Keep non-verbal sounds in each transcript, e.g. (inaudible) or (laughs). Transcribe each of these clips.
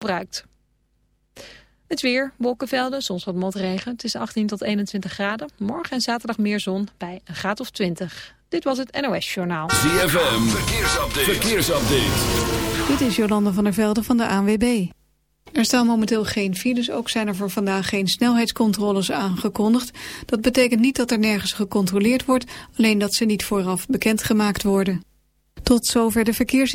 gebruikt. Het weer, wolkenvelden, soms wat motregen. Het is 18 tot 21 graden. Morgen en zaterdag meer zon bij een graad of 20. Dit was het NOS Journaal. ZFM, verkeersupdate. verkeersupdate. Dit is Jolande van der Velde van de ANWB. Er staan momenteel geen files, ook zijn er voor vandaag geen snelheidscontroles aangekondigd. Dat betekent niet dat er nergens gecontroleerd wordt, alleen dat ze niet vooraf bekendgemaakt worden. Tot zover de verkeers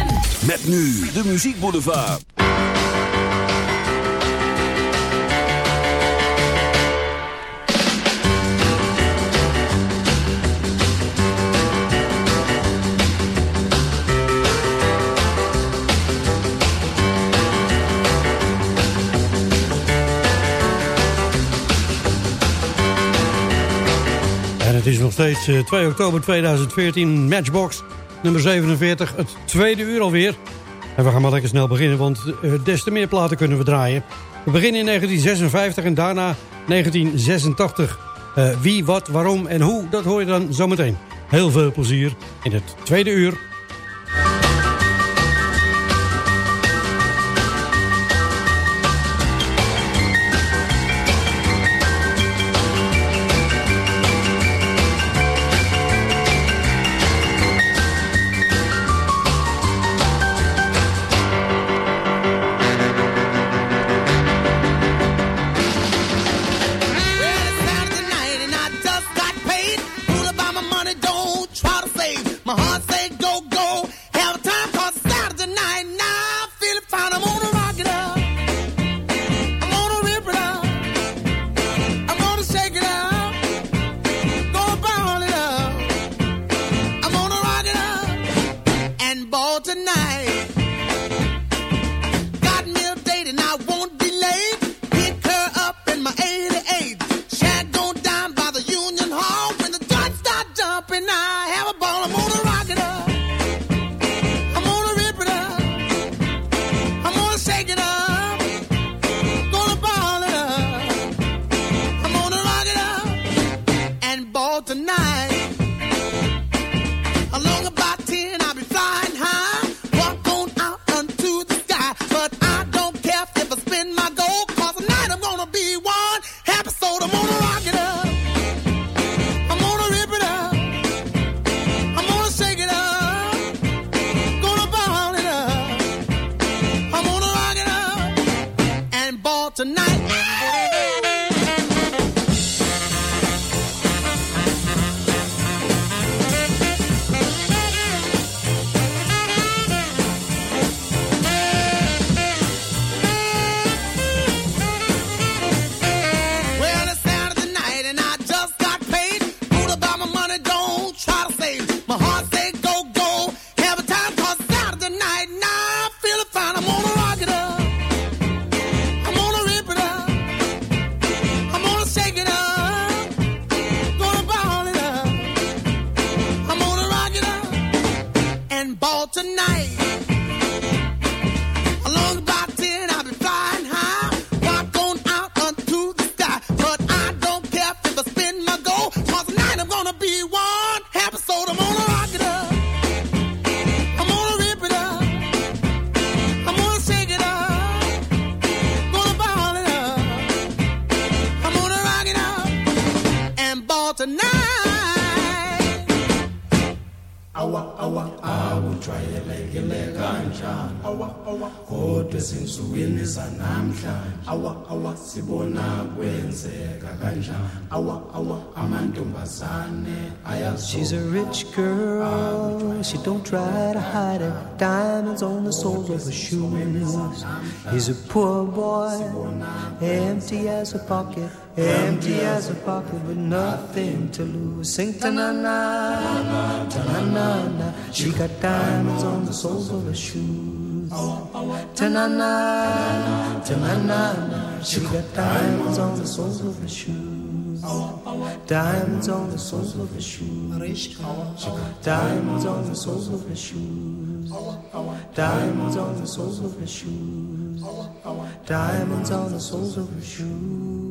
Met nu de muziekboulevard. En het is nog steeds 2 eh, oktober 2014, Matchbox nummer 47, het tweede uur alweer. En we gaan maar lekker snel beginnen, want uh, des te meer platen kunnen we draaien. We beginnen in 1956 en daarna 1986. Uh, eh, wie, wat, waarom en hoe, dat hoor je dan zometeen. Heel veel plezier in het tweede uur kodwa ezinsukwini zanamhlanje awa awa sibona kwenzeka kanjani awa awa amantombazane She's a rich girl, ah, she don't try to hide it. Diamonds on the soles of her shoes. He's a poor boy, empty as a pocket, empty as a pocket with nothing to lose. Sing ta na na, ta na na na. She got diamonds on the soles of her shoes. Ta na na, ta na na na. She got diamonds on the soles of her shoes. Diamonds on the soles of her shoes. Diamonds on the soles of her shoes. Diamonds on the soles of her shoes. Diamonds on the soles of her shoes.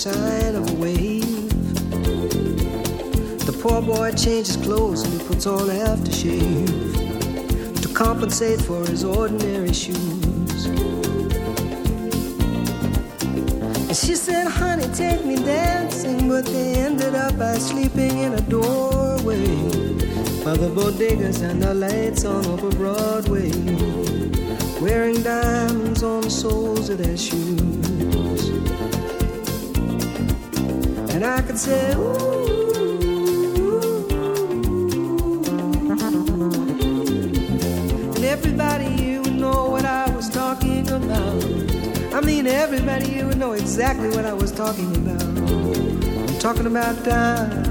Sign of a wave. The poor boy changes clothes and he puts on aftershave to compensate for his ordinary shoes. And she said, honey, take me dancing, but they ended up by sleeping in a doorway by the bodegas and the lights on over Broadway wearing diamonds on the soles of their shoes. And I could say, ooh. And everybody you would know what I was talking about. I mean, everybody you would know exactly what I was talking about. I'm talking about diamonds.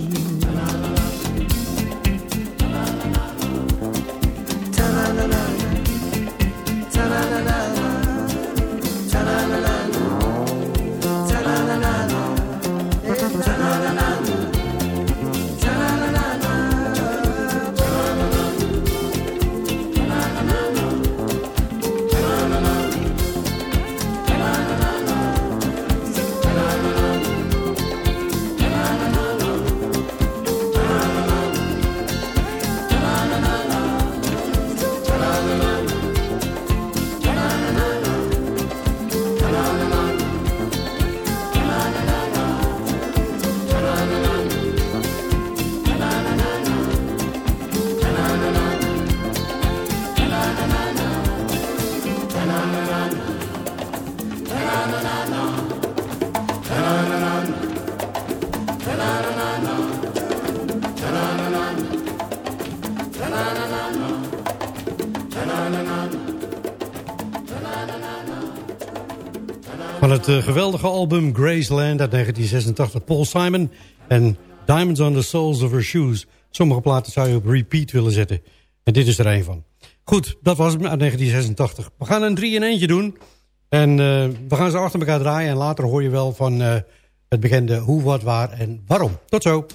Het uh, geweldige album Graceland uit 1986. Paul Simon en Diamonds on the Soles of Her Shoes. Sommige platen zou je op repeat willen zetten. En dit is er een van. Goed, dat was het uit 1986. We gaan een 3 in eentje doen. En uh, we gaan ze achter elkaar draaien. En later hoor je wel van uh, het bekende hoe, wat, waar en waarom. Tot zo.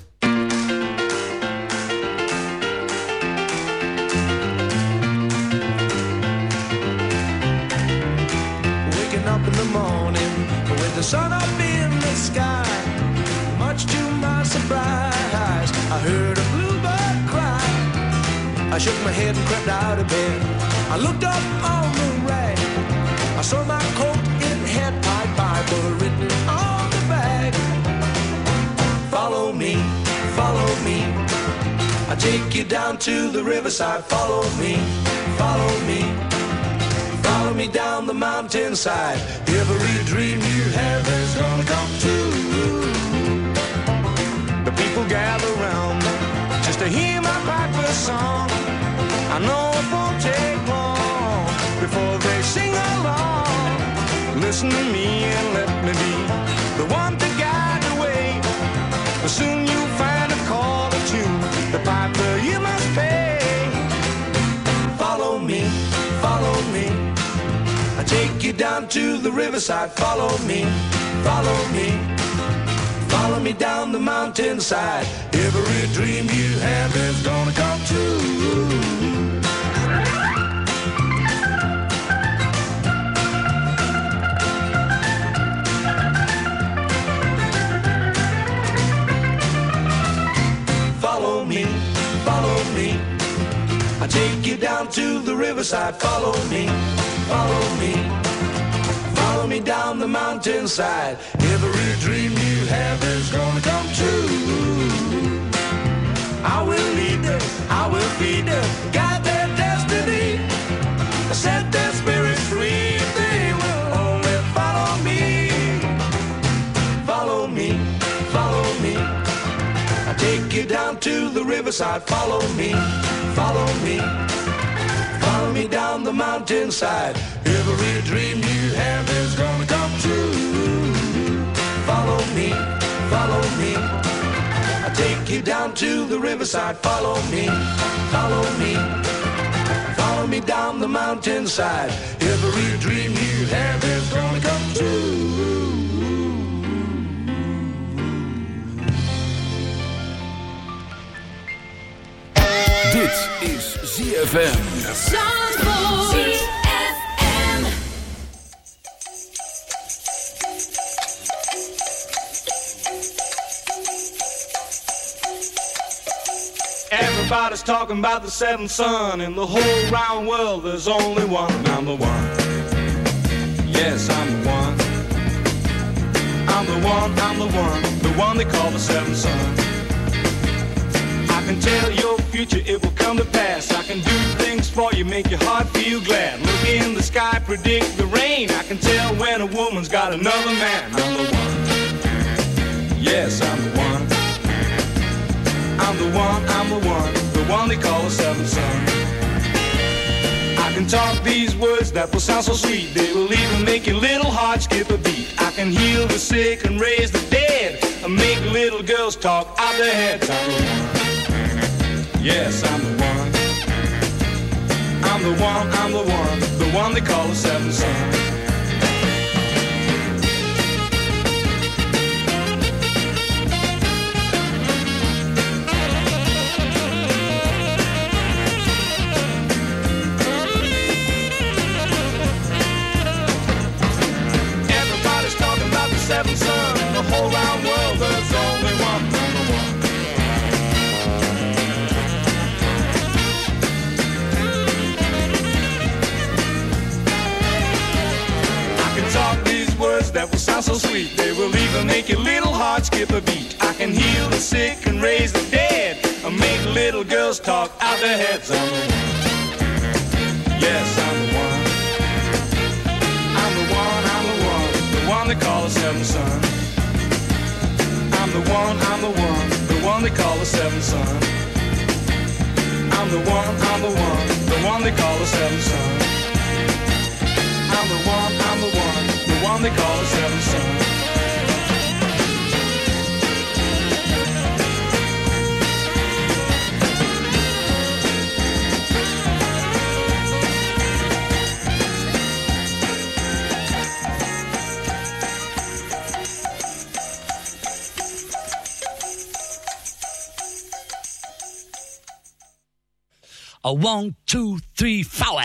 I shook my head and crept out of bed. I looked up on the rag. I saw my coat, it had my Bible written on the bag. Follow me, follow me. I take you down to the riverside. Follow me, follow me. Follow me down the mountainside. Every dream you have is gonna come true. The people gather round just to hear my piper song. I know it won't take long before they sing along. Listen to me and let me be the one to guide the way. But soon you'll find a call or tune, the piper you must pay. Follow me, follow me. I take you down to the riverside. Follow me, follow me. Follow me down the mountainside. Every dream you have is gonna come true. Follow me, follow me. I take you down to the riverside. Follow me, follow me. Me down the mountainside. Every dream you have is gonna come true. I will lead them, I will feed them, guide their destiny. Set their spirits free. They will only follow me. Follow me, follow me. I take you down to the riverside. Follow me, follow me. Me down the mountainside. Every dream you have is gonna come true. Follow me, follow me. I take you down to the riverside. Follow me, follow me. Follow me down the mountainside. Every dream you have is gonna come true. Dit is ZFM. Everybody's talking about the seventh son. In the whole round world, there's only one. I'm the one. Yes, I'm the one. I'm the one, I'm the one. The one they call the seventh son. I can tell your future, it will come to pass. I can do things for you, make your heart feel glad. Look in the sky, predict the rain. I can tell when a woman's got another man. I'm the one. Yes, I'm the one. I'm the one, I'm the one, the one they call the seventh son. I can talk these words that will sound so sweet. They will even make your little heart skip a beat. I can heal the sick and raise the dead. And make little girls talk out their heads. Yes, I'm the one. I'm the one, I'm the one, the one they call the seventh son. Everybody's talking about the seventh so sweet. They will even make your little heart skip a beat. I can heal the sick and raise the dead. And make little girls talk out their heads. I'm the one. Yes, I'm the one. I'm the one, I'm the one, the one they call the seventh son. I'm the one, I'm the one, the one they call the seventh son. I'm the one, I'm the one, the one they call the seventh son. One, they call the seventh son. A one, two, three, four.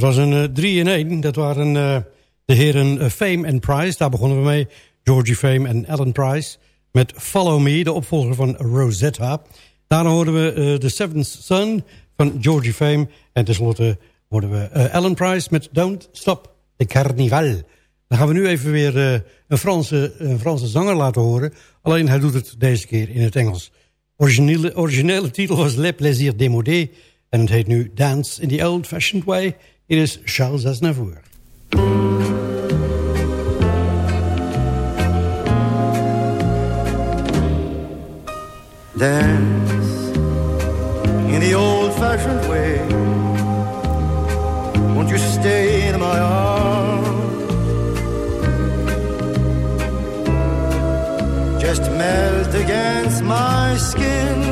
Dat was een 3 in 1. Dat waren eh, de heren eh, Fame en Price. Daar begonnen we mee. Georgie Fame en Alan Price. Met Follow Me, de opvolger van Rosetta. Daarna hoorden we eh, The Seventh Son van Georgie Fame. En tenslotte hoorden we eh, Alan Price met Don't Stop the Carnival. Dan gaan we nu even weer eh, een, Franse, een Franse zanger laten horen. Alleen hij doet het deze keer in het Engels. Originele, originele titel was Le Plaisir Démodé. En het heet nu Dance in the Old Fashioned Way. It is Charles Aznavour. Dance in the old fashioned way. Won't you stay in my arms? Just melt against my skin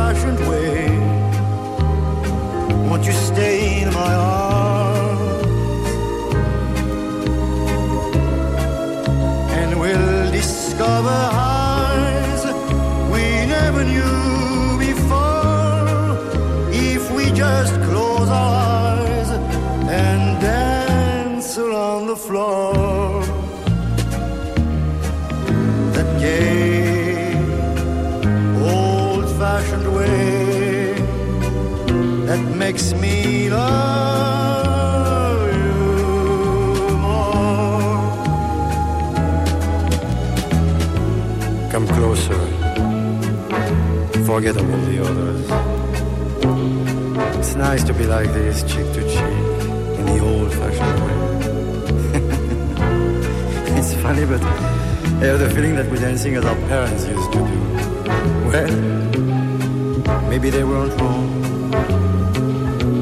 the old fashioned way. Forget about the others. It's nice to be like this, cheek to cheek, in the old-fashioned way. (laughs) it's funny, but I have the feeling that we're dancing as our parents used to do. Well, maybe they weren't wrong.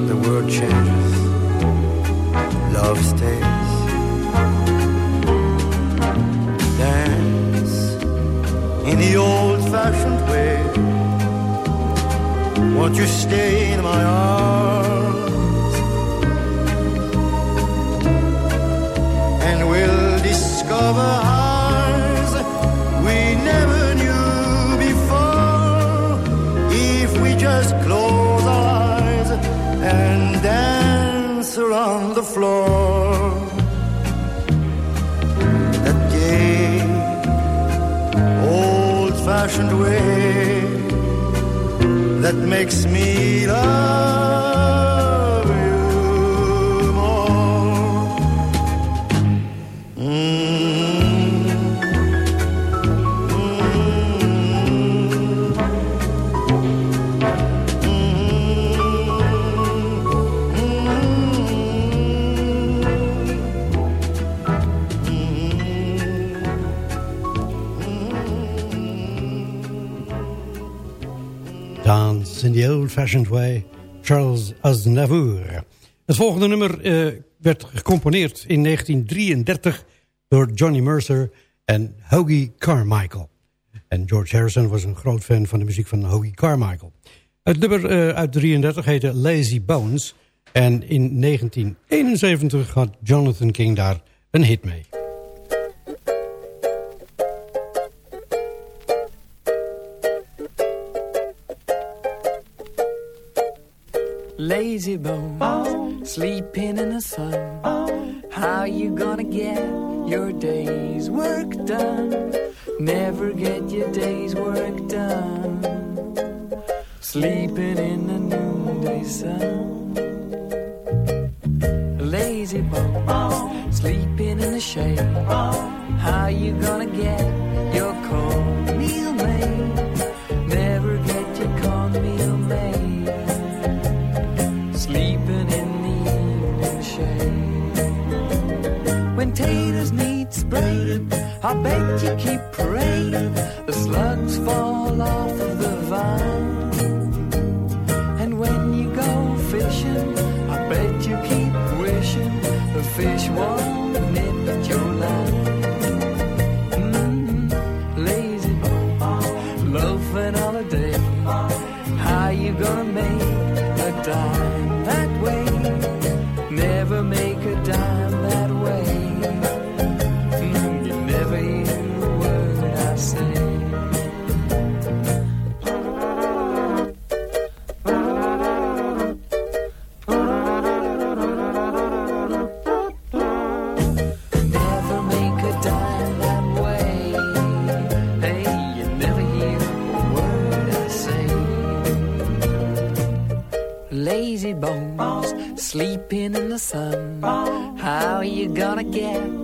The world changes. Love stays. Dance in the old-fashioned way. Won't you stay in my arms? And we'll discover highs we never knew before if we just close our eyes and dance around the floor. That gay, old-fashioned way that makes me love the old-fashioned way, Charles Aznavour. Het volgende nummer eh, werd gecomponeerd in 1933 door Johnny Mercer en Hoagie Carmichael. En George Harrison was een groot fan van de muziek van Hoagie Carmichael. Het nummer eh, uit 33 heette Lazy Bones. En in 1971 had Jonathan King daar een hit mee. Lazy bone, sleeping in the sun. How you gonna get your day's work done? Never get your day's work done. Sleeping in the noonday sun. Lazy bone, sleeping in the shade. How you gonna get your cold meal made? I bet you keep praying the slugs fall off of the vine. And when you go fishing, I bet you keep wishing the fish won't nip at your line. Mm, lazy loafing holiday. How you gonna make sun. How you gonna get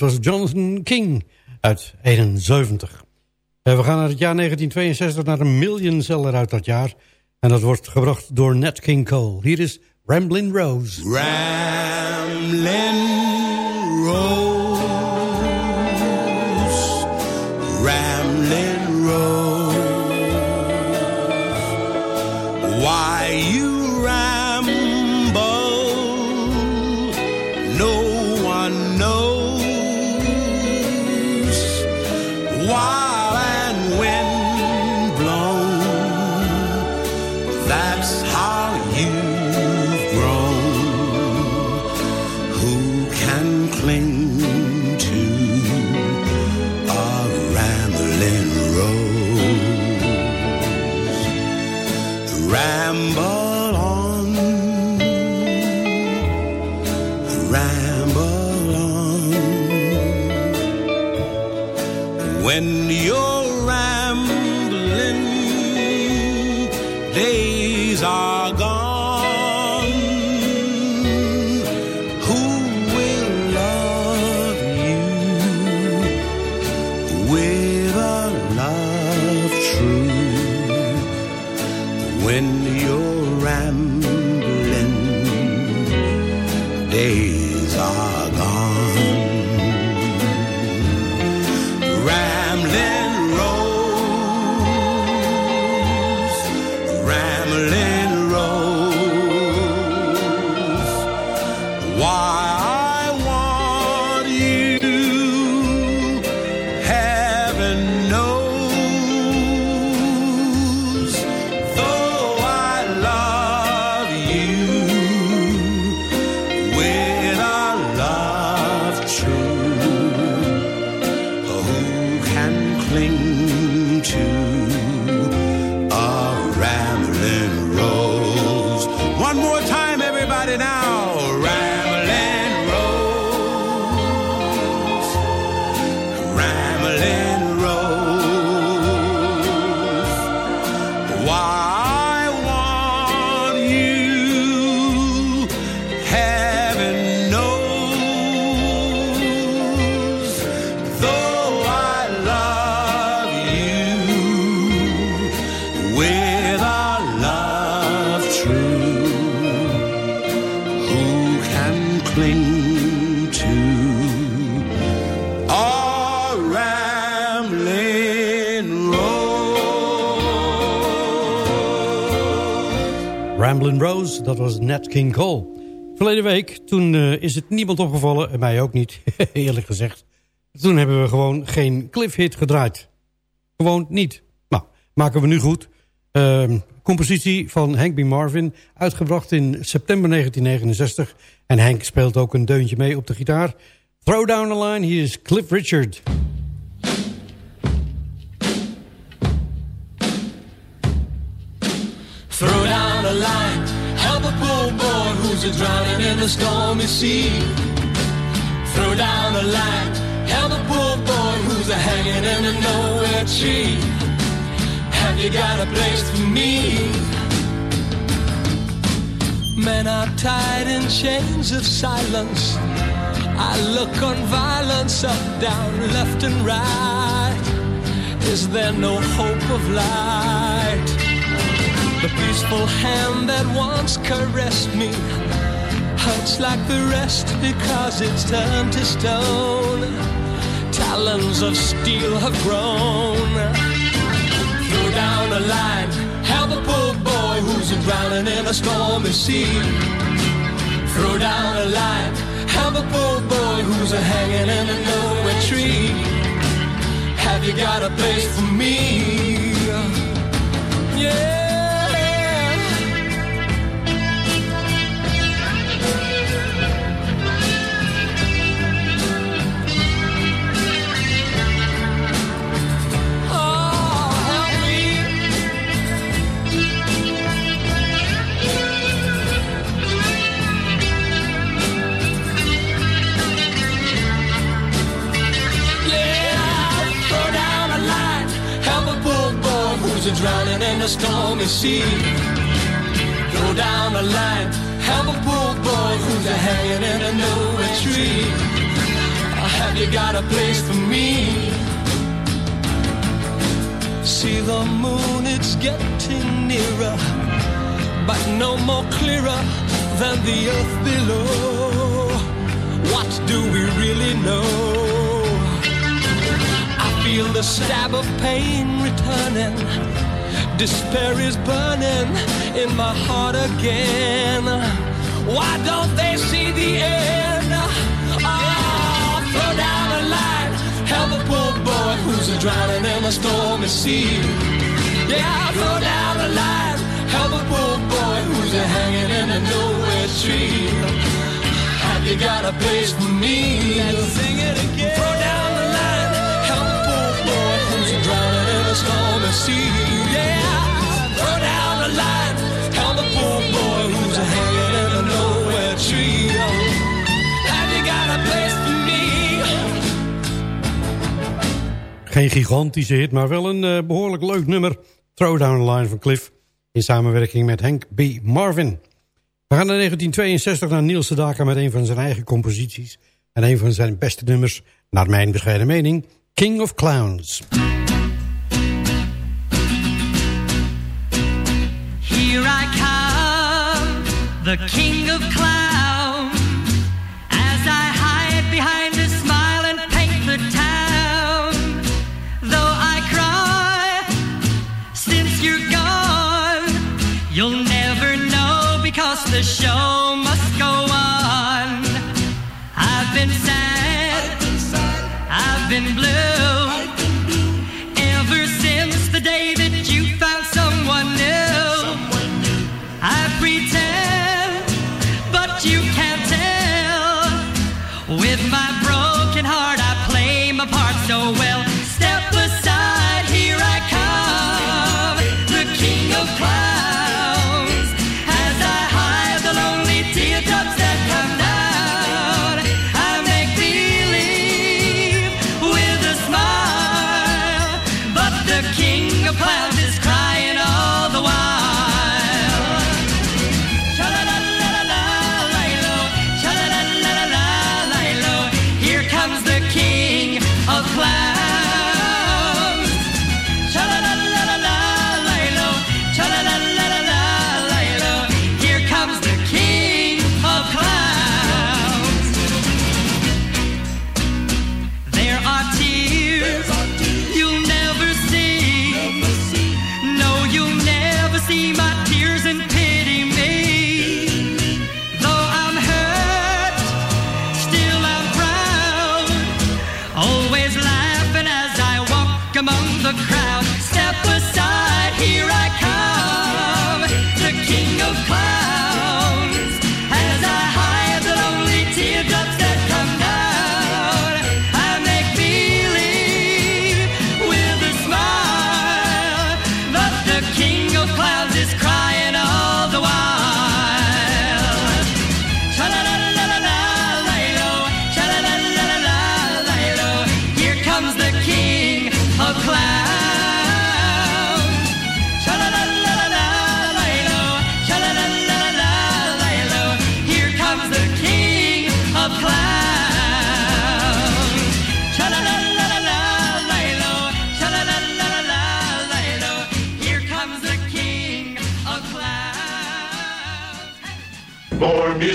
dat was Jonathan King uit 71. En we gaan naar het jaar 1962 naar een million seller uit dat jaar. En dat wordt gebracht door Nat King Cole. Hier is Ramblin' Rose. Ramblin' to our rambling roads. Ramble on, ramble on. When you're Ramblin' Rose, dat was Nat King Cole. Verleden week, toen eh, is het niemand opgevallen, en mij ook niet, (laughs) eerlijk gezegd. Toen hebben we gewoon geen cliffhit gedraaid. Gewoon niet. Nou, maken we nu goed. Ehm, compositie van Hank B. Marvin, uitgebracht in september 1969. En Hank speelt ook een deuntje mee op de gitaar. Throw down the line, hier is Cliff Richard. Boy who's drowning in the stormy sea. Throw down a line, help a poor boy who's a hanging in a nowhere tree. Have you got a place for me? Men are tied in chains of silence. I look on violence up, down, left and right. Is there no hope of light? The peaceful hand that once caressed me hurts like the rest because it's turned to stone. Talons of steel have grown. Throw down a line, help a poor boy who's drowning in a stormy sea. Throw down a line, help a poor boy who's a hanging in a nowhere tree. Have you got a place for me? Yeah. Sea. Throw down a line, help a poor boy who's a hanging in a nowhere tree. Have you got a place for me? See the moon, it's getting nearer, but no more clearer than the earth below. What do we really know? I feel the stab of pain returning. Despair is burning in my heart again. Why don't they see the end? Oh, throw down a line, help a poor boy who's a drowning in a stormy sea. Yeah, throw down a line, help a poor boy who's a hanging in a nowhere tree. Have you got a place for me? Let's sing it again. Throw down the line, tell the poor boy who's hanging in you got a? Geen gigantische hit, maar wel een eh, behoorlijk leuk nummer. Throwdown the Line van Cliff in samenwerking met Henk B. Marvin. We gaan naar 1962 naar Niels Sedaka met een van zijn eigen composities... en een van zijn beste nummers, naar mijn bescheiden mening, King of Clowns. I come, the king of clouds.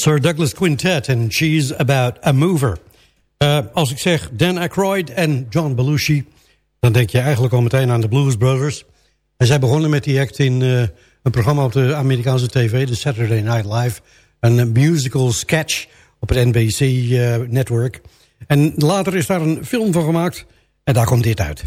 Sir Douglas Quintet en She's About a Mover. Uh, als ik zeg Dan Aykroyd en John Belushi... dan denk je eigenlijk al meteen aan de Blues Brothers. En zij begonnen met die act in uh, een programma op de Amerikaanse tv... de Saturday Night Live. Een musical sketch op het NBC-network. Uh, en later is daar een film van gemaakt... en daar komt dit uit.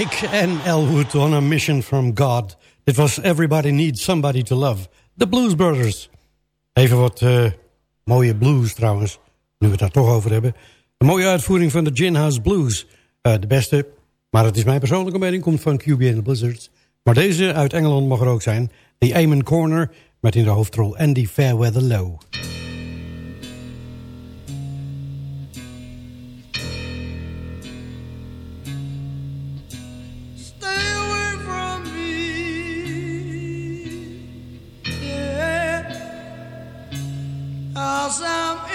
Jake en Elwood on a mission from God. Dit was Everybody Needs Somebody to Love. The Blues Brothers. Even wat uh, mooie blues trouwens, nu we het daar toch over hebben. Een mooie uitvoering van de Gin House Blues. Uh, de beste, maar het is mijn persoonlijke mening, komt van QB and the Blizzards. Maar deze uit Engeland mag er ook zijn. The Amen Corner, met in de hoofdrol Andy Fairweather Low. Cause I'm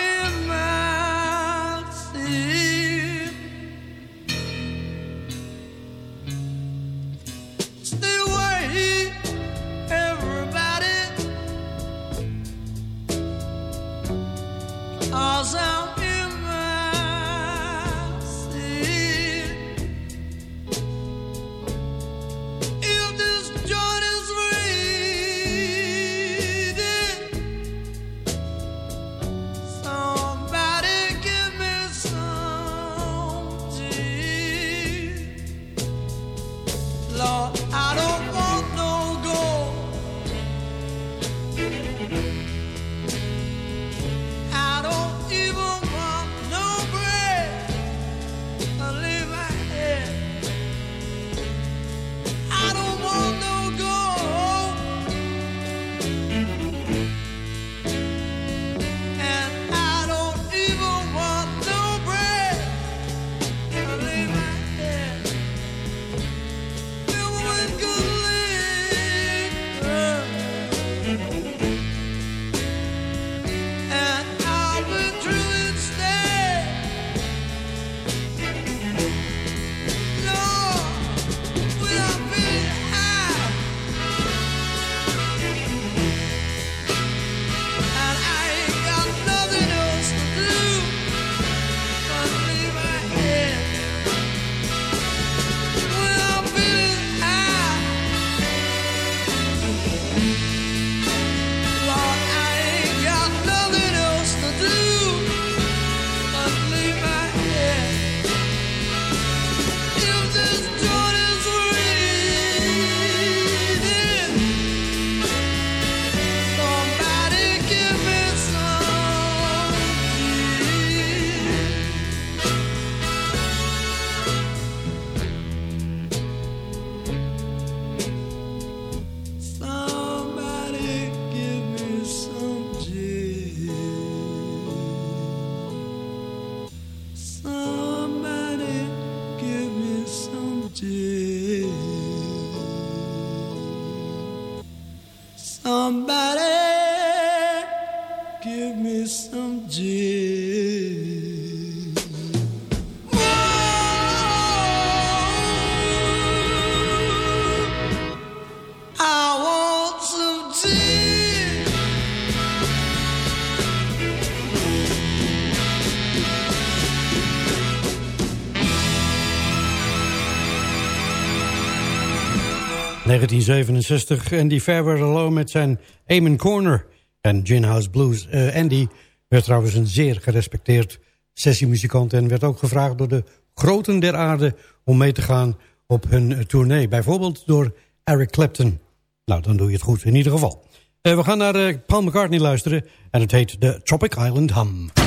...1967 Andy Fairweather Alone met zijn Amen Corner en Gin House Blues. Eh, Andy werd trouwens een zeer gerespecteerd sessiemuzikant... en werd ook gevraagd door de groten der aarde om mee te gaan op hun tournee. Bijvoorbeeld door Eric Clapton. Nou, dan doe je het goed in ieder geval. Eh, we gaan naar eh, Paul McCartney luisteren en het heet The Tropic Island Hum.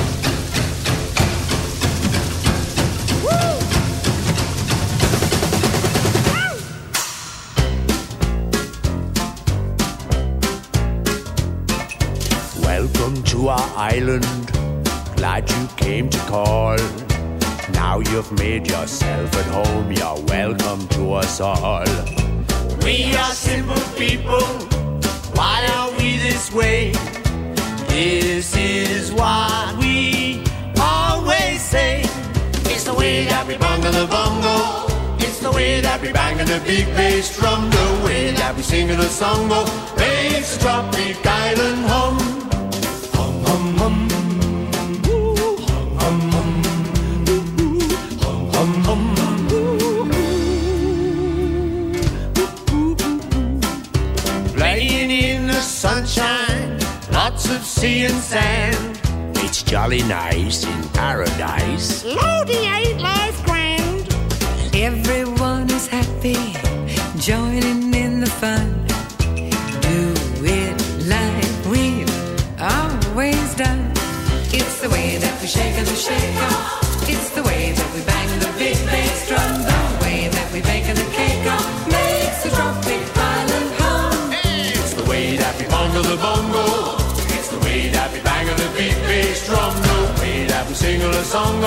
To our island. Glad you came to call. Now you've made yourself at home. You're welcome to us all. We are simple people. Why are we this way? This is what we always say. It's the way that we bungle the bongo. It's the way that we bang on the big bass drum. The way that we sing a song. Oh, the tropic island hum. Nice in paradise. Lordy, ain't life grand? Everyone shake and we shake 'em. It's the way that we bang the big bass drum. The way that we bake the cake up makes the tropic island hum. It's the way that we bongo the bongo. It's the way that we bang the big bass drum. The way that we sing a song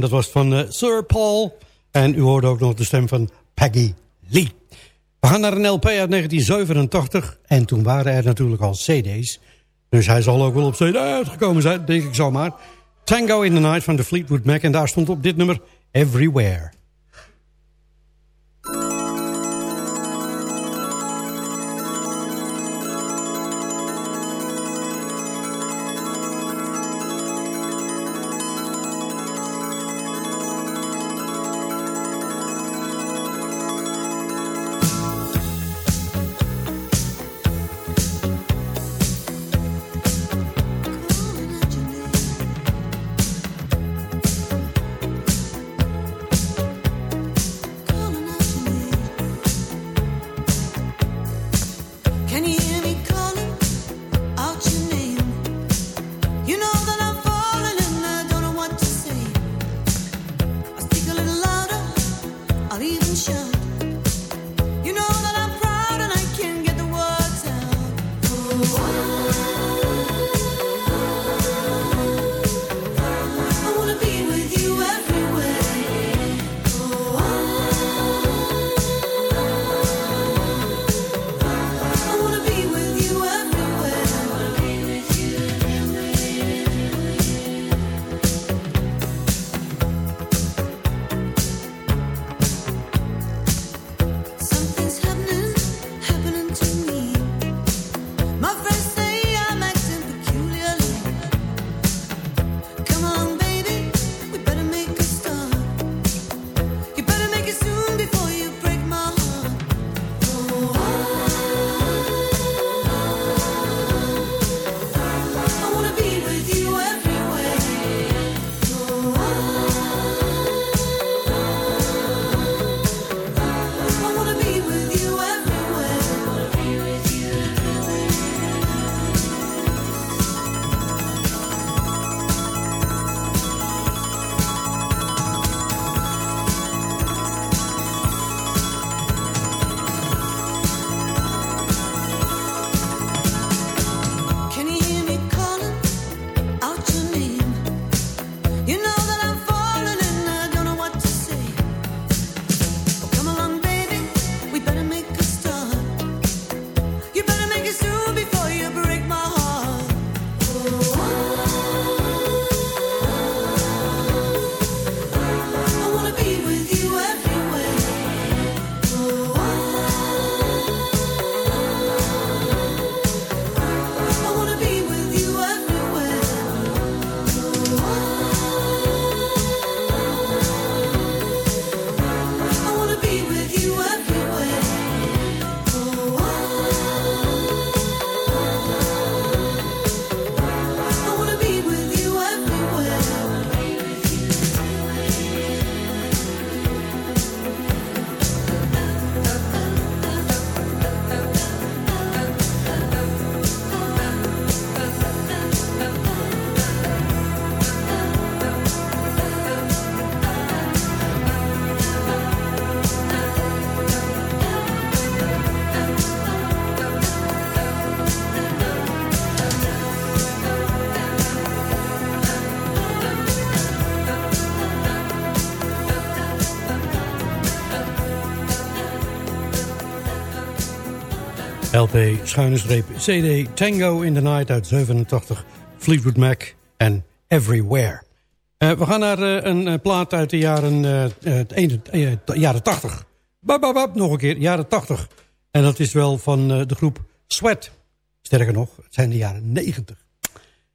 Dat was van eh, Sir Paul. En u hoorde ook nog de stem van Peggy Lee. We gaan naar een LP uit 1987. En toen waren er natuurlijk al cd's. Dus hij zal ook wel op cd uitgekomen zijn, denk ik zomaar. Tango in the Night van de Fleetwood Mac. En daar stond op dit nummer Everywhere. LP, schuine streep, CD, Tango in the Night uit 87, Fleetwood Mac en Everywhere. Eh, we gaan naar eh, een eh, plaat uit de jaren, jaren 80. Bab, nog een keer, jaren 80. En dat is wel van de groep Sweat. Sterker nog, het zijn de jaren 90.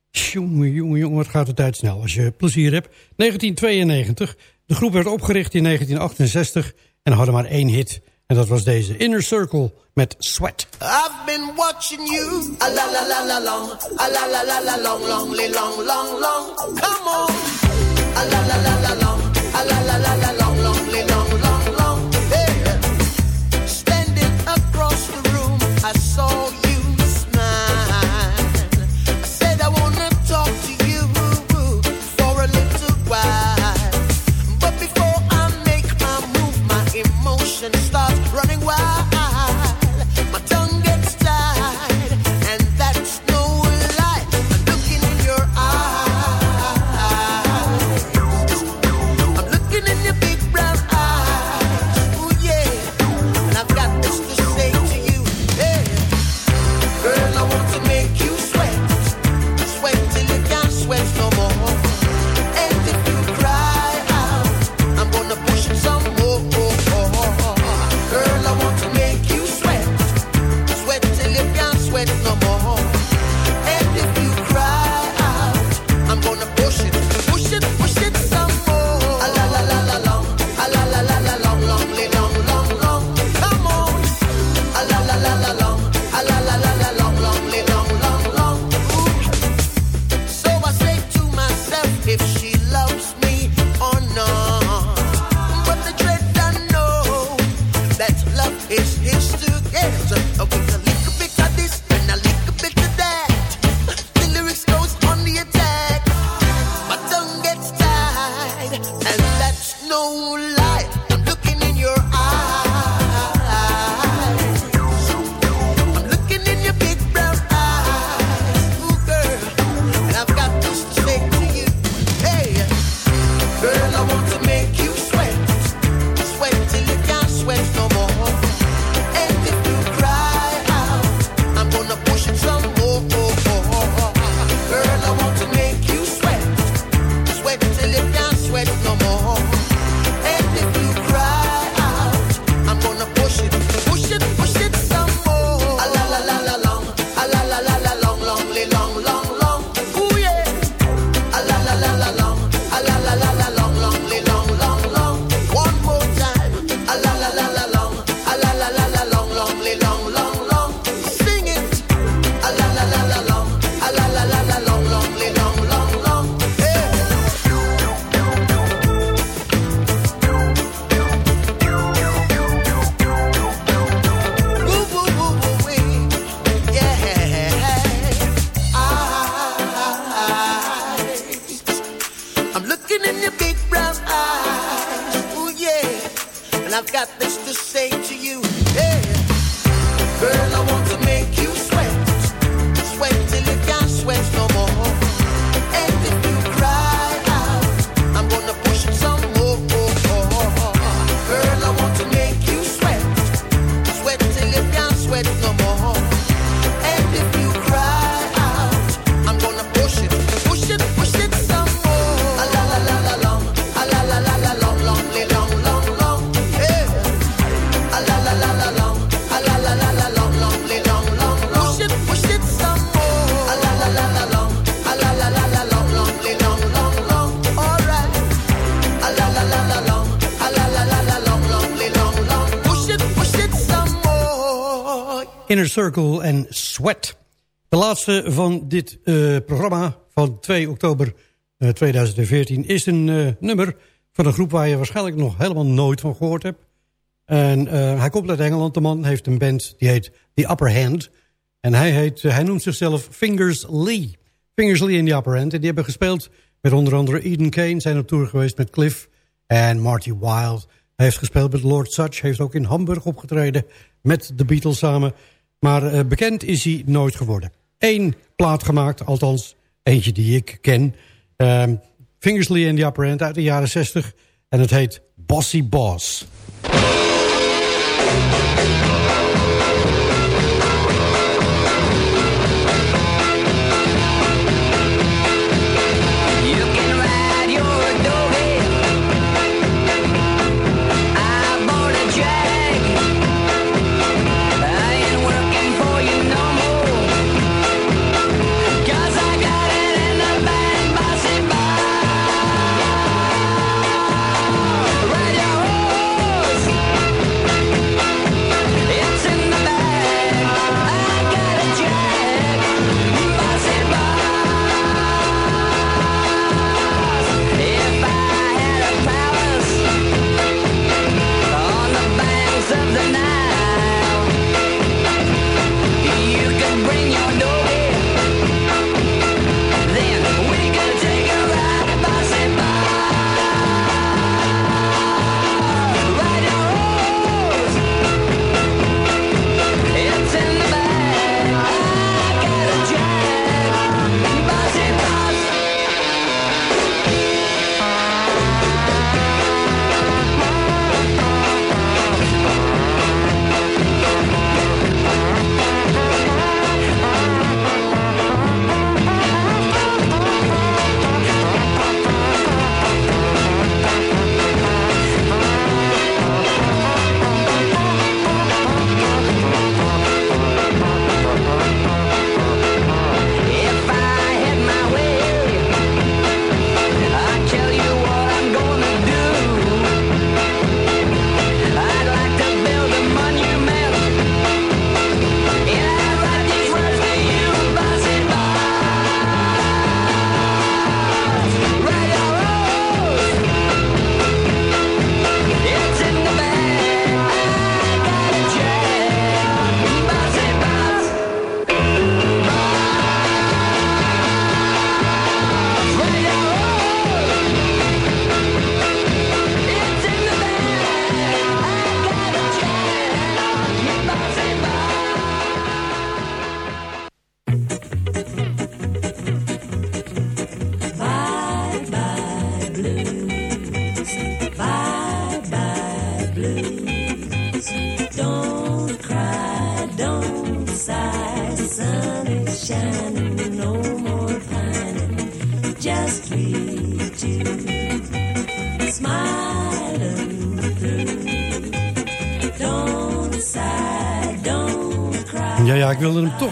Jongen, jongen, jongen, wat gaat de tijd snel als je plezier hebt. 1992, de groep werd opgericht in 1968 en hadden maar één hit... En dat was deze Inner Circle met Sweat. I've been watching you. A la la la la long. A la la la la long long long long long. Come on. A la la la la long. A la la la la long long long long long. Hey. Standing across the room, I saw you. Circle en Sweat. De laatste van dit eh, programma van 2 oktober eh, 2014 is een eh, nummer van een groep waar je waarschijnlijk nog helemaal nooit van gehoord hebt. En hij komt uit Engeland, de man heeft een band die heet The Upper Hand. En hij, heet, hij noemt zichzelf Fingers Lee. Fingers Lee in The Upper Hand. En die hebben gespeeld met onder andere Eden Kane, zijn op tour geweest met Cliff en Marty Wilde. Hij heeft gespeeld met Lord Such, heeft ook in Hamburg opgetreden met de Beatles samen. Maar eh, bekend is hij nooit geworden. Eén plaat gemaakt, althans eentje die ik ken. Ehm, Fingersley in the Upper End uit de jaren 60. En het heet Bossy Boss.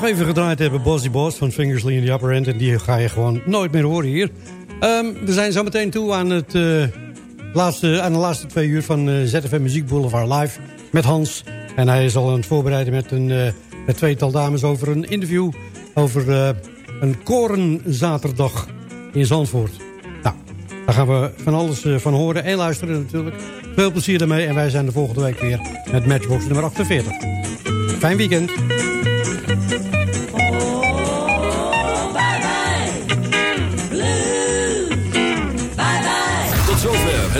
Toch even gedraaid hebben. Bossy Boss van Fingersley in the Upper End. En die ga je gewoon nooit meer horen hier. Ehm, we zijn zo meteen toe aan, het, eh, laatste, aan de laatste twee uur van eh, ZFM Muziek Boulevard Live. Met Hans. En hij is al aan het voorbereiden met een uh, met tweetal dames over een interview. Over een korenzaterdag in Zandvoort. Nou, daar gaan we van alles van horen en luisteren natuurlijk. Veel plezier daarmee. En wij zijn de volgende week weer met Matchbox nummer 48. Fijn weekend.